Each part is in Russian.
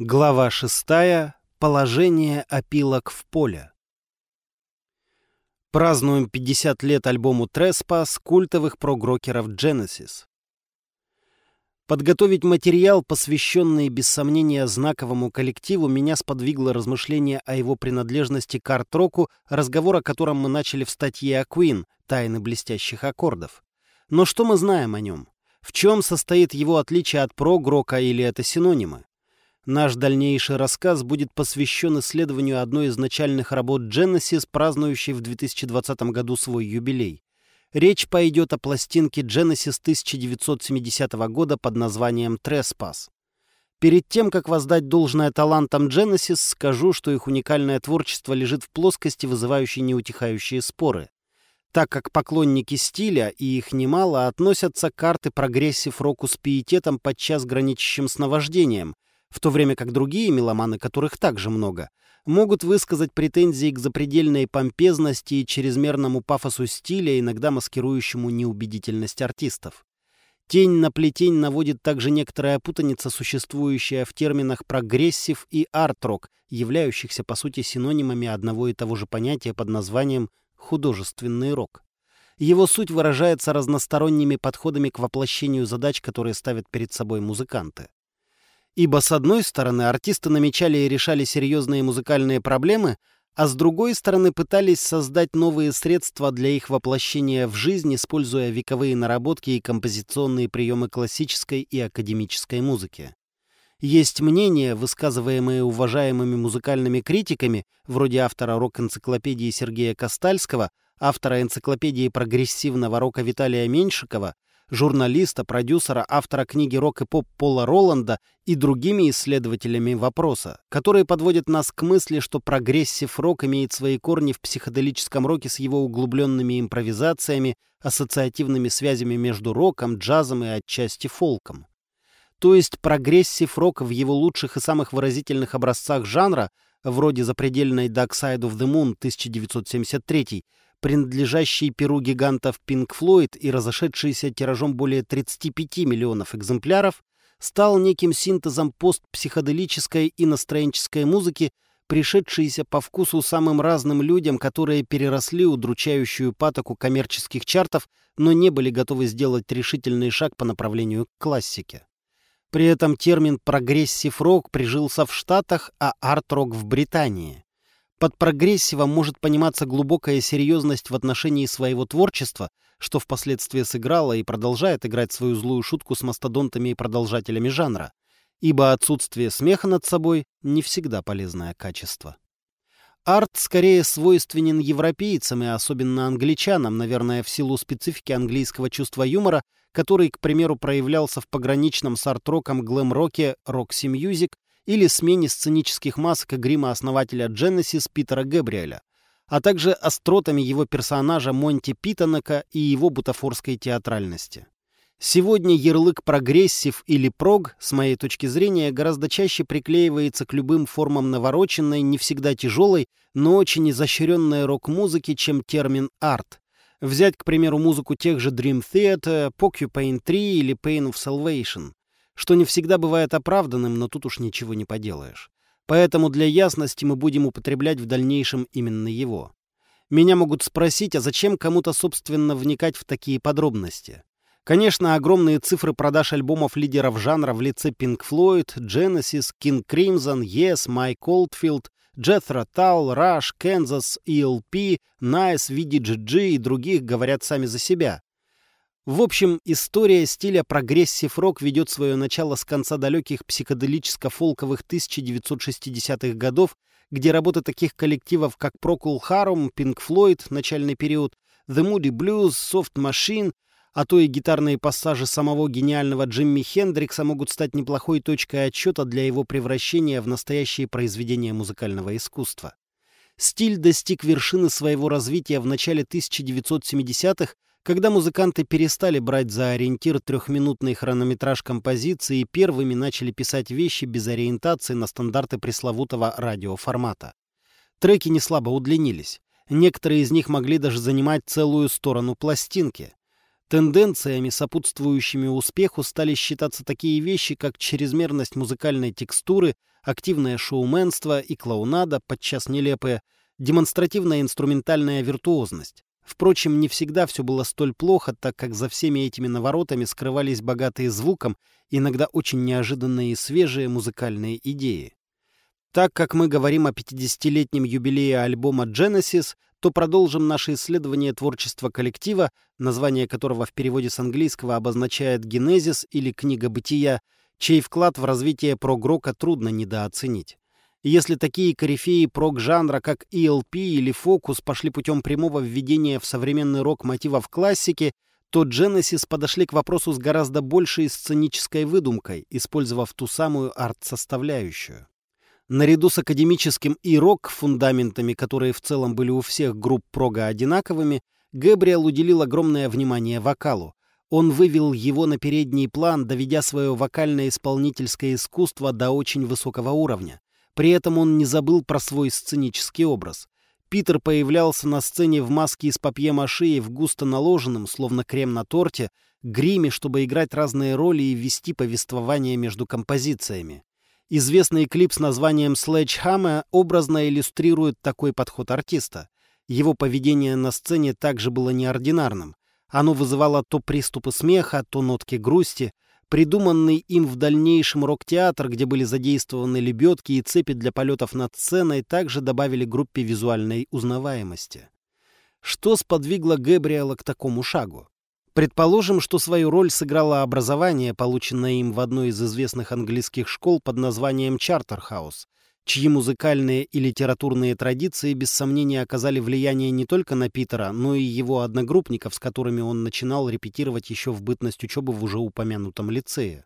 Глава шестая. Положение опилок в поле. Празднуем 50 лет альбому Trespass культовых прогрокеров Genesis. Подготовить материал, посвященный, без сомнения, знаковому коллективу, меня сподвигло размышление о его принадлежности к арт-року, разговор о котором мы начали в статье о Queen «Тайны блестящих аккордов». Но что мы знаем о нем? В чем состоит его отличие от прогрока или это синонимы? Наш дальнейший рассказ будет посвящен исследованию одной из начальных работ Genesis, празднующей в 2020 году свой юбилей. Речь пойдет о пластинке Genesis 1970 года под названием «Trespass». Перед тем, как воздать должное талантам Genesis, скажу, что их уникальное творчество лежит в плоскости, вызывающей неутихающие споры. Так как поклонники стиля, и их немало, относятся к арт-прогрессив-року с пиететом, подчас граничащим с наваждением, в то время как другие меломаны, которых также много, могут высказать претензии к запредельной помпезности и чрезмерному пафосу стиля, иногда маскирующему неубедительность артистов. Тень на плетень наводит также некоторая путаница, существующая в терминах прогрессив и арт-рок, являющихся по сути синонимами одного и того же понятия под названием художественный рок. Его суть выражается разносторонними подходами к воплощению задач, которые ставят перед собой музыканты. Ибо, с одной стороны, артисты намечали и решали серьезные музыкальные проблемы, а с другой стороны пытались создать новые средства для их воплощения в жизнь, используя вековые наработки и композиционные приемы классической и академической музыки. Есть мнения, высказываемые уважаемыми музыкальными критиками, вроде автора рок-энциклопедии Сергея Костальского, автора энциклопедии прогрессивного рока Виталия Меньшикова, журналиста, продюсера, автора книги «Рок и поп» Пола Роланда и другими исследователями вопроса, которые подводят нас к мысли, что прогрессив-рок имеет свои корни в психоделическом роке с его углубленными импровизациями, ассоциативными связями между роком, джазом и отчасти фолком. То есть прогрессив-рок в его лучших и самых выразительных образцах жанра, вроде запредельной Dark Side of the Moon 1973, принадлежащий перу гигантов Pink Floyd и разошедшийся тиражом более 35 миллионов экземпляров, стал неким синтезом постпсиходелической и настроенческой музыки, пришедшейся по вкусу самым разным людям, которые переросли удручающую патоку коммерческих чартов, но не были готовы сделать решительный шаг по направлению к классике. При этом термин «прогрессив-рок» прижился в Штатах, а арт-рок в Британии. Под прогрессивом может пониматься глубокая серьезность в отношении своего творчества, что впоследствии сыграло и продолжает играть свою злую шутку с мастодонтами и продолжателями жанра, ибо отсутствие смеха над собой не всегда полезное качество. Арт скорее свойственен европейцам и особенно англичанам, наверное, в силу специфики английского чувства юмора, который, к примеру, проявлялся в пограничном с арт-роком глэм-роке Roxy Music или смене сценических масок и грима основателя Genesis Питера Гэбриэля, а также остротами его персонажа Монти Питонака и его бутафорской театральности. Сегодня ярлык прогрессив или прог, с моей точки зрения, гораздо чаще приклеивается к любым формам навороченной, не всегда тяжелой, но очень изощренной рок-музыки, чем термин «арт». Взять, к примеру, музыку тех же Dream Theater, Porcupine Tree или Pain of Salvation что не всегда бывает оправданным, но тут уж ничего не поделаешь. Поэтому для ясности мы будем употреблять в дальнейшем именно его. Меня могут спросить, а зачем кому-то, собственно, вникать в такие подробности? Конечно, огромные цифры продаж альбомов лидеров жанра в лице Pink Floyd, Genesis, King Crimson, Yes, Mike Oldfield, Jethro Tull, Rush, Kansas, ELP, Nice, VDGG и других говорят сами за себя. В общем, история стиля прогрессив-рок ведет свое начало с конца далеких психоделическо-фолковых 1960-х годов, где работы таких коллективов, как Procol Harum, Pink Floyd, начальный период, The Moody Blues, Soft Machine, а то и гитарные пассажи самого гениального Джимми Хендрикса могут стать неплохой точкой отсчета для его превращения в настоящее произведение музыкального искусства. Стиль достиг вершины своего развития в начале 1970-х когда музыканты перестали брать за ориентир трехминутный хронометраж композиции и первыми начали писать вещи без ориентации на стандарты пресловутого радиоформата. Треки не слабо удлинились. Некоторые из них могли даже занимать целую сторону пластинки. Тенденциями, сопутствующими успеху, стали считаться такие вещи, как чрезмерность музыкальной текстуры, активное шоуменство и клоунада, подчас нелепая, демонстративная инструментальная виртуозность. Впрочем, не всегда все было столь плохо, так как за всеми этими наворотами скрывались богатые звуком, иногда очень неожиданные и свежие музыкальные идеи. Так как мы говорим о 50-летнем юбилее альбома Genesis, то продолжим наше исследование творчества коллектива, название которого в переводе с английского обозначает «генезис» или «книга бытия», чей вклад в развитие прогрока трудно недооценить. Если такие корифеи прог-жанра, как ELP или Focus, пошли путем прямого введения в современный рок мотивов классики, то Genesis подошли к вопросу с гораздо большей сценической выдумкой, использовав ту самую арт-составляющую. Наряду с академическим и рок-фундаментами, которые в целом были у всех групп прога одинаковыми, Гэбриэл уделил огромное внимание вокалу. Он вывел его на передний план, доведя свое вокально-исполнительское искусство до очень высокого уровня. При этом он не забыл про свой сценический образ. Питер появлялся на сцене в маске из папье-маше и в густо наложенном, словно крем на торте, гриме, чтобы играть разные роли и вести повествование между композициями. Известный клип с названием «Sledgehammer» образно иллюстрирует такой подход артиста. Его поведение на сцене также было неординарным. Оно вызывало то приступы смеха, то нотки грусти. Придуманный им в дальнейшем рок-театр, где были задействованы лебедки и цепи для полетов над сценой, также добавили группе визуальной узнаваемости. Что сподвигло Гэбриэла к такому шагу? Предположим, что свою роль сыграло образование, полученное им в одной из известных английских школ под названием Чартерхаус, чьи музыкальные и литературные традиции без сомнения оказали влияние не только на Питера, но и его одногруппников, с которыми он начинал репетировать еще в бытность учебы в уже упомянутом лицее.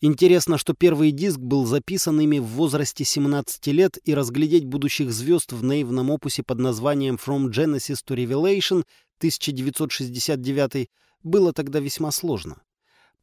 Интересно, что первый диск был записан ими в возрасте 17 лет, и разглядеть будущих звезд в наивном опусе под названием «From Genesis to Revelation» 1969 было тогда весьма сложно.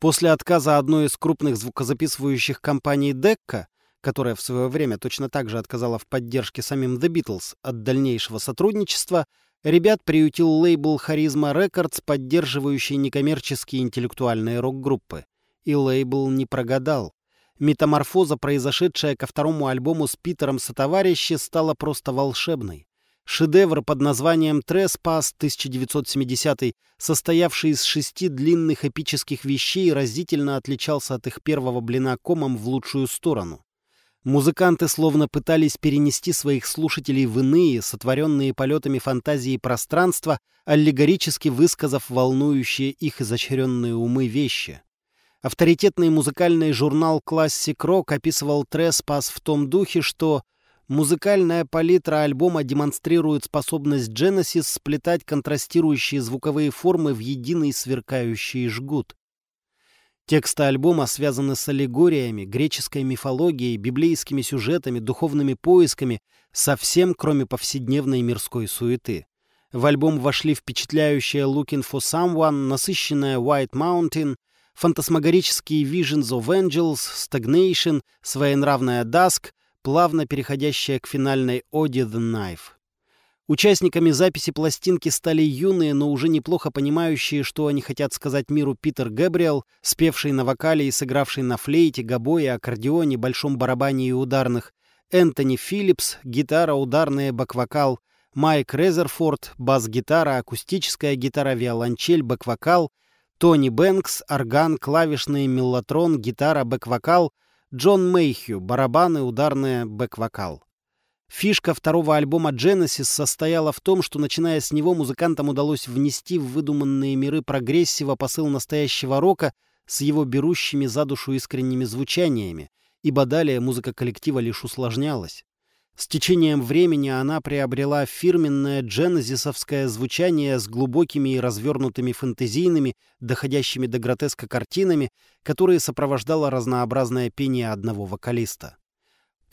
После отказа одной из крупных звукозаписывающих компаний Decca, которая в свое время точно так же отказала в поддержке самим The Beatles от дальнейшего сотрудничества, ребят приютил лейбл Charisma Records, поддерживающий некоммерческие интеллектуальные рок-группы. И лейбл не прогадал. Метаморфоза, произошедшая ко второму альбому с Питером сотоварищи, стала просто волшебной. Шедевр под названием «Треспас» 1970 состоявший из шести длинных эпических вещей, разительно отличался от их первого блина комом в лучшую сторону. Музыканты словно пытались перенести своих слушателей в иные, сотворенные полетами фантазии пространства, аллегорически высказав волнующие их изощренные умы вещи. Авторитетный музыкальный журнал Classic Rock описывал Треспас в том духе, что Музыкальная палитра альбома демонстрирует способность Genesis сплетать контрастирующие звуковые формы в единый сверкающий жгут. Тексты альбома связаны с аллегориями, греческой мифологией, библейскими сюжетами, духовными поисками, совсем кроме повседневной мирской суеты. В альбом вошли впечатляющая «Looking for Someone», насыщенная «White Mountain», фантасмагорические «Visions of Angels», «Stagnation», своенравная «Dusk», плавно переходящая к финальной оде «The Knife». Участниками записи пластинки стали юные, но уже неплохо понимающие, что они хотят сказать миру Питер Гэбриэл, спевший на вокале и сыгравший на флейте, гобое, аккордеоне, большом барабане и ударных, Энтони Филлипс, гитара, ударная, бэк-вокал, Майк Резерфорд, бас-гитара, акустическая гитара, виолончель, бэк-вокал, Тони Бэнкс, орган, клавишный, меллотрон, гитара, бэк-вокал, Джон Мейхью, барабаны, ударная, бэк-вокал. Фишка второго альбома Genesis состояла в том, что, начиная с него, музыкантам удалось внести в выдуманные миры прогрессива посыл настоящего рока с его берущими за душу искренними звучаниями, ибо далее музыка коллектива лишь усложнялась. С течением времени она приобрела фирменное дженезисовское звучание с глубокими и развернутыми фэнтезийными, доходящими до гротеска картинами, которые сопровождало разнообразное пение одного вокалиста.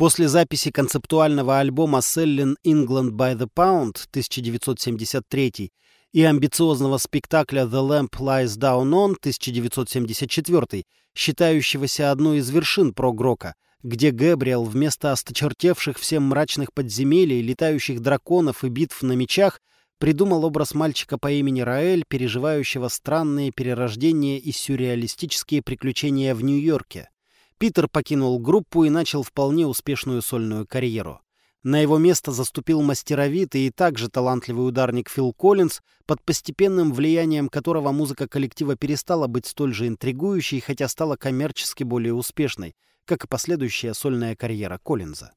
После записи концептуального альбома «Selling England by the Pound» 1973 и амбициозного спектакля «The Lamp Lies Down On» 1974, считающегося одной из вершин прогрока, где Гэбриэл вместо осточертевших всем мрачных подземелий, летающих драконов и битв на мечах придумал образ мальчика по имени Раэль, переживающего странные перерождения и сюрреалистические приключения в Нью-Йорке. Питер покинул группу и начал вполне успешную сольную карьеру. На его место заступил мастеровитый и также талантливый ударник Фил Коллинз, под постепенным влиянием которого музыка коллектива перестала быть столь же интригующей, хотя стала коммерчески более успешной, как и последующая сольная карьера Коллинза.